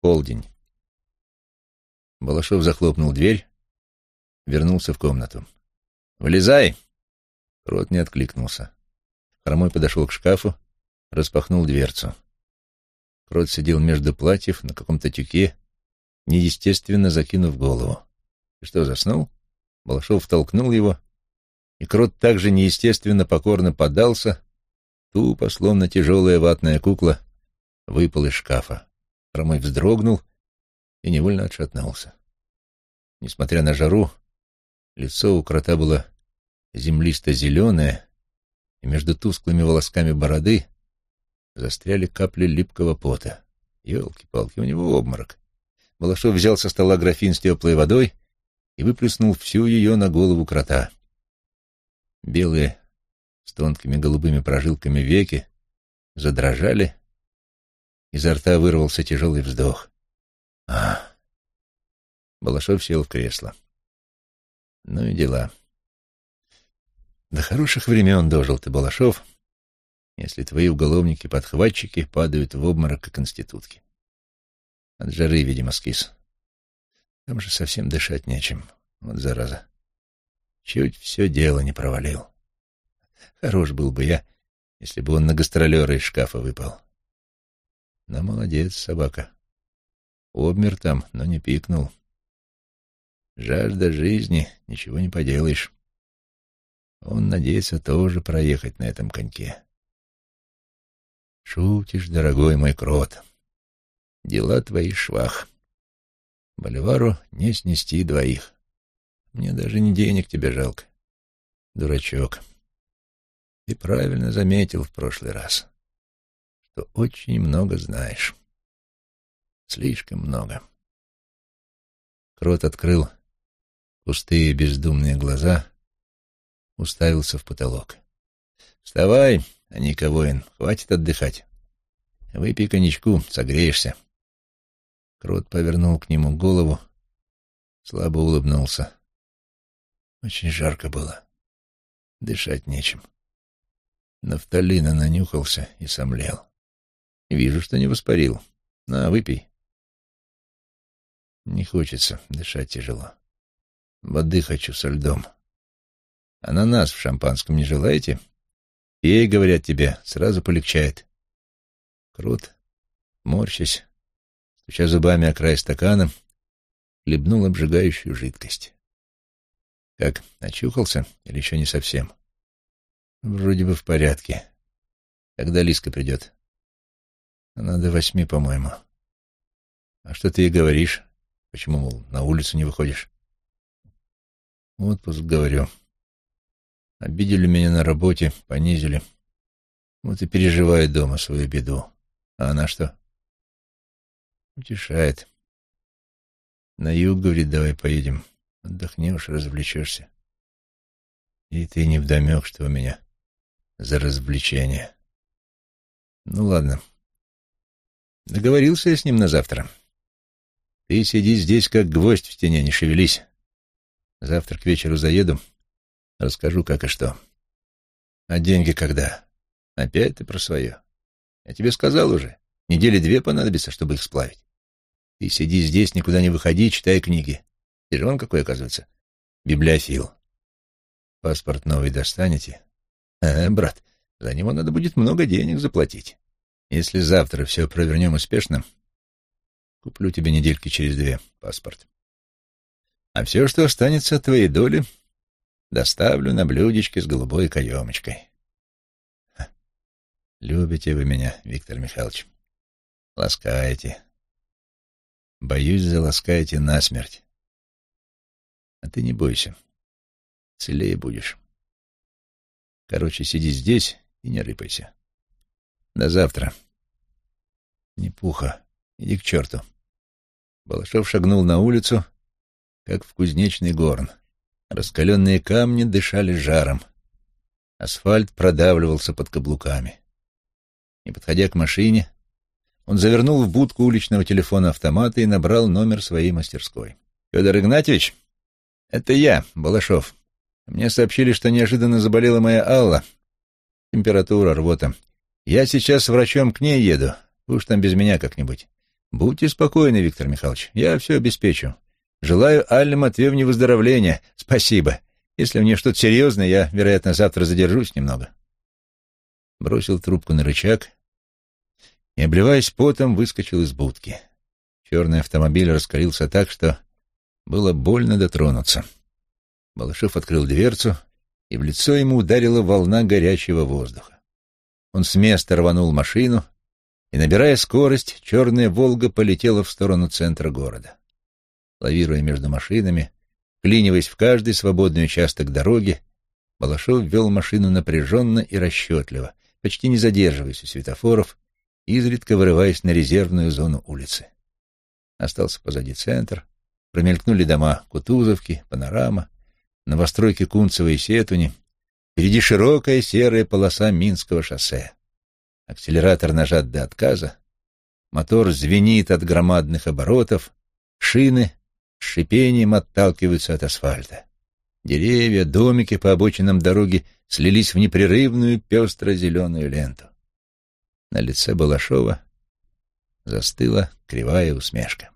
Полдень. Балашов захлопнул дверь, вернулся в комнату. «Вылезай!» Крот не откликнулся. Хромой подошел к шкафу, распахнул дверцу. Крот сидел между платьев на каком-то тюке, неестественно закинув голову. И что, заснул? Балашов толкнул его, и Крот также неестественно покорно подался, тупо, словно тяжелая ватная кукла, выпал из шкафа. Хромой вздрогнул и невольно отшатнулся. Несмотря на жару, лицо у крота было землисто-зеленое, и между тусклыми волосками бороды застряли капли липкого пота. Елки-палки, у него обморок. Балашов взял со стола графин с теплой водой и выплеснул всю ее на голову крота. Белые с тонкими голубыми прожилками веки задрожали, изо рта вырвался тяжелый вздох. А! Балашов сел в кресло. Ну и дела. До хороших времен дожил ты, Балашов, если твои уголовники-подхватчики падают в обморок, как институтки. От жары, видимо, скис. Там же совсем дышать нечем. Вот зараза. Чуть все дело не провалил. Хорош был бы я, если бы он на гастролера из шкафа выпал. Но молодец, собака. Обмер там, но не пикнул. Жажда жизни, ничего не поделаешь. Он надеется тоже проехать на этом коньке. Шутишь, дорогой мой крот. Дела твои швах. Боливару не снести двоих. Мне даже не денег тебе жалко. Дурачок. Ты правильно заметил в прошлый раз, что очень много знаешь. Слишком много. Крот открыл пустые бездумные глаза, уставился в потолок. «Вставай, а Ника воин, хватит отдыхать. Выпей коньячку, согреешься». Крот повернул к нему голову, слабо улыбнулся. Очень жарко было. Дышать нечем. Нафталина нанюхался и сомлел. Вижу, что не воспарил. На, выпей. Не хочется, дышать тяжело. Воды хочу со льдом. Ананас в шампанском не желаете? Пей, говорят тебе, сразу полегчает. Крут, морщась, стуча зубами о край стакана, хлебнул обжигающую жидкость. Как, очухался или еще не совсем? Вроде бы в порядке. Когда Лиска придет? Она до восьми, по-моему. А что ты ей говоришь? Почему, мол, на улицу не выходишь? Отпуск, говорю. Обидели меня на работе, понизили. Вот и переживает дома свою беду. А она что? Утешает. На юг, говорит, давай поедем. Отдохнешь, развлечешься. И ты не вдомек, что у меня за развлечение. Ну ладно. Договорился я с ним на завтра. Ты сиди здесь, как гвоздь в стене, не шевелись. Завтра к вечеру заеду, расскажу, как и что. А деньги когда? Опять ты про свое. Я тебе сказал уже. Недели две понадобится, чтобы их сплавить. Ты сиди здесь, никуда не выходи, читай книги. Ты же он какой, оказывается, библиофил. Паспорт новый достанете? А, брат, за него надо будет много денег заплатить. Если завтра все провернем успешно, куплю тебе недельки через две паспорт. А все, что останется от твоей доли, доставлю на блюдечке с голубой каемочкой. Любите вы меня, Виктор Михайлович. Ласкаете. Боюсь, заласкаете насмерть. А ты не бойся. Целее будешь. Короче, сиди здесь и не рыпайся. До завтра. Не пуха. Иди к черту. Балашов шагнул на улицу, как в кузнечный горн. Раскаленные камни дышали жаром. Асфальт продавливался под каблуками. Не подходя к машине, он завернул в будку уличного телефона автомата и набрал номер своей мастерской. «Федор Игнатьевич?» «Это я, Балашов. Мне сообщили, что неожиданно заболела моя Алла. Температура, рвота. Я сейчас с врачом к ней еду. Вы уж там без меня как-нибудь. Будьте спокойны, Виктор Михайлович, я все обеспечу. Желаю Алле Матвеевне выздоровления. Спасибо. Если мне что-то серьезное, я, вероятно, завтра задержусь немного. Бросил трубку на рычаг и, обливаясь потом, выскочил из будки. Черный автомобиль раскалился так, что было больно дотронуться. Балашов открыл дверцу, и в лицо ему ударила волна горячего воздуха. Он с места рванул машину, и, набирая скорость, черная «Волга» полетела в сторону центра города. Лавируя между машинами, клиниваясь в каждый свободный участок дороги, Балашов вел машину напряженно и расчетливо, почти не задерживаясь у светофоров, изредка вырываясь на резервную зону улицы. Остался позади центр, промелькнули дома Кутузовки, Панорама, новостройки Кунцева и Сетуни, впереди широкая серая полоса Минского шоссе. Акселератор нажат до отказа, мотор звенит от громадных оборотов, шины с шипением отталкиваются от асфальта. Деревья, домики по обочинам дороги слились в непрерывную пестро-зеленую ленту. На лице Балашова застыла кривая усмешка.